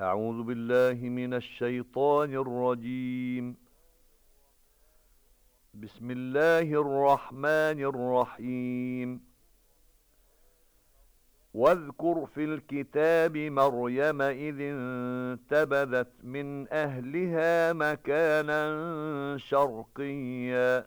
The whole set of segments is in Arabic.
أعوذ بالله من الشيطان الرجيم. بسم الله الرحمن الرحيم. واذكر في الكتاب مريم إذ انتبذت من أهلها مكانا شرقيا.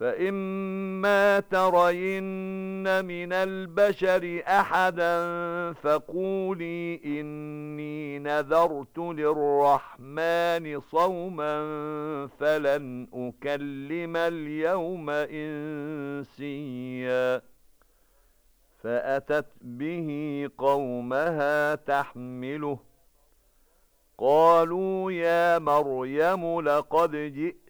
فإما ترين من البشر أحدا فقولي إني نذرت للرحمن صوما فلن أكلم اليوم إنسيا فأتت به قومها تحمله قالوا يا مريم لقد جئت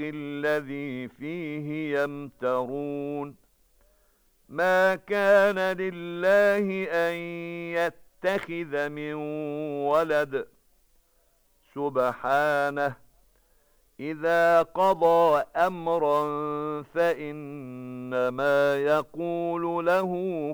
الذي فيه يمترون ما كان لله أن يتخذ من ولد سبحانه إذا قضى أمرا فإنما يقول له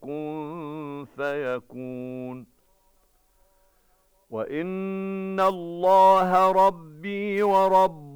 كن فيكون وإن الله ربي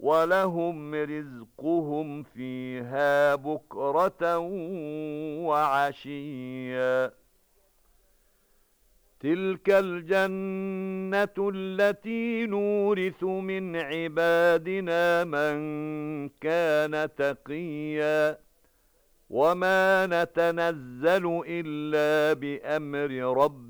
ولهم رزقهم فيها بكرة وعشيا. تلك الجنة التي نورث من عبادنا من كان تقيا. وما نتنزل إلا بأمر ربك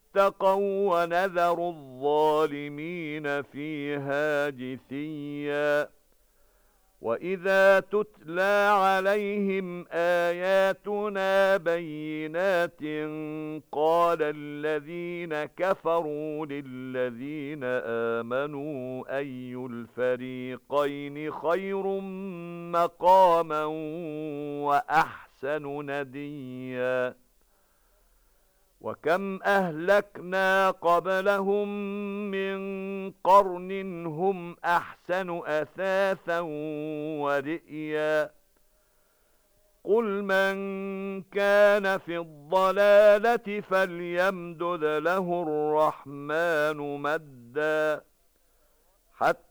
ونذر الظالمين فيها جثيا. وإذا تتلى عليهم آياتنا بينات قال الذين كفروا للذين آمنوا أي الفريقين خير مقاما وأحسن نديا. وكم أهلكنا قبلهم من قرن هم أحسن أثاثا ورئيا قل من كان في الضلالة فليمدد له الرحمن مدا حتى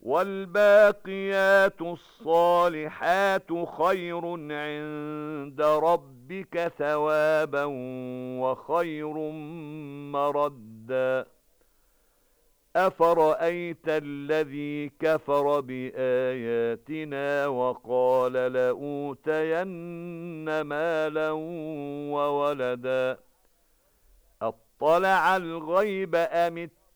والباقيات الصالحات خير عند ربك ثوابا وخير مردا. أفرأيت الذي كفر بآياتنا وقال لأوتين مالا وولدا؟ اطلع الغيب أم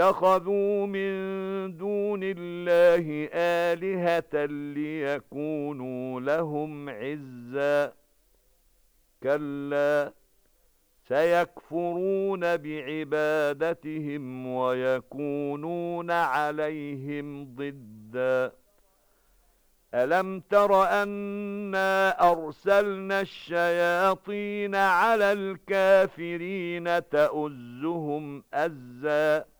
واتخذوا من دون الله آلهة ليكونوا لهم عزا. كلا سيكفرون بعبادتهم ويكونون عليهم ضدًا. أَلَمْ تَرَ أَنَّا أَرْسَلْنَا الشَّيَاطِينَ عَلَى الْكَافِرِينَ تَؤُزُّهُمْ أَزًّا؟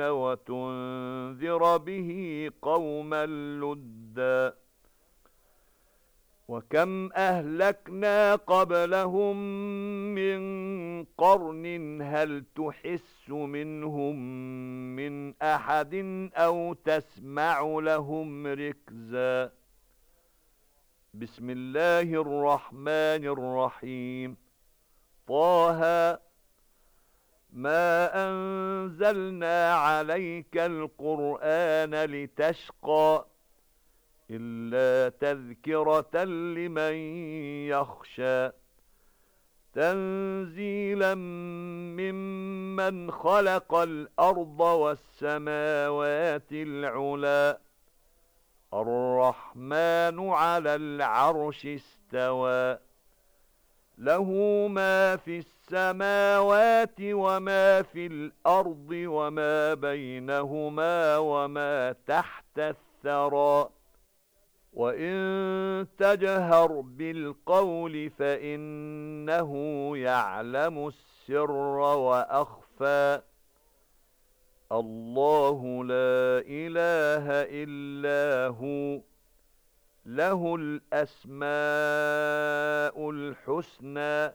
وتنذر به قوما لُدًّا. وكم أهلكنا قبلهم من قرن هل تحس منهم من أحد أو تسمع لهم ركزا. بسم الله الرحمن الرحيم. طه ما أنزلنا عليك القرآن لتشقى إلا تذكرة لمن يخشى تنزيلا ممن خلق الأرض والسماوات العلا الرحمن على العرش استوى له ما في السماوات وما في الأرض وما بينهما وما تحت الثرى وَإِن تَجْهَرْ بِالْقَوْلِ فَإِنَّهُ يَعْلَمُ السِّرَّ وَأَخْفَى اللَّهُ لَا إِلَٰهَ إِلَّا هُوَ لَهُ الْأَسْمَاءُ الْحُسْنَى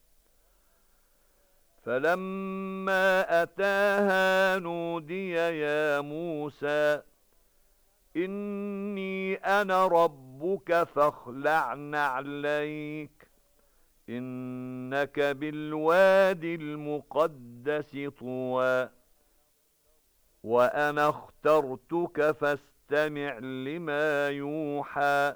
فلما أتاها نودي يا موسى إني أنا ربك فاخلع نعليك إنك بالواد المقدس طوى وأنا اخترتك فاستمع لما يوحى.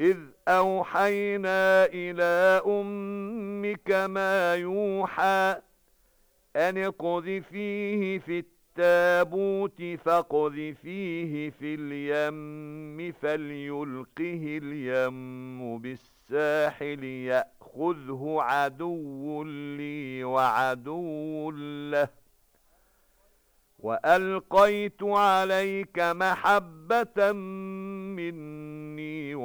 إذ أوحينا إلى أمك ما يوحى أن اقذفيه في التابوت فاقذفيه في اليم فليلقه اليم بالساحل يأخذه عدو لي وعدو له. وألقيت عليك محبة مني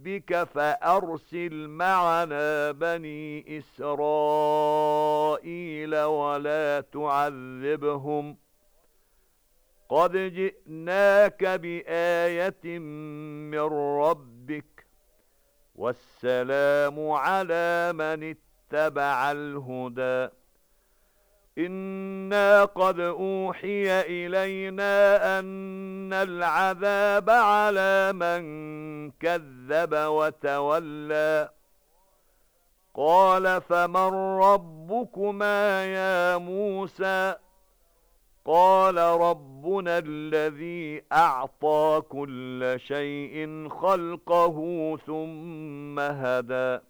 ربك فأرسل معنا بني إسرائيل ولا تعذبهم. قد جئناك بآية من ربك والسلام على من اتبع الهدى. إنا قد أوحي إلينا أن العذاب على من كذب وتولى. قال فمن ربكما يا موسى؟ قال ربنا الذي أعطى كل شيء خلقه ثم هدى.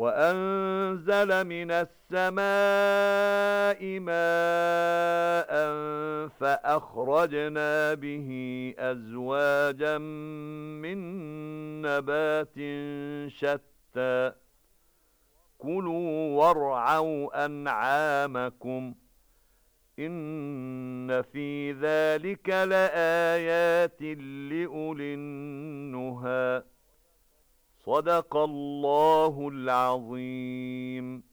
وأنزل من السماء ماء فأخرجنا به أزواجا من نبات شتى. كلوا وارعوا أنعامكم إن في ذلك لآيات لأولي النهي صدق الله العظيم.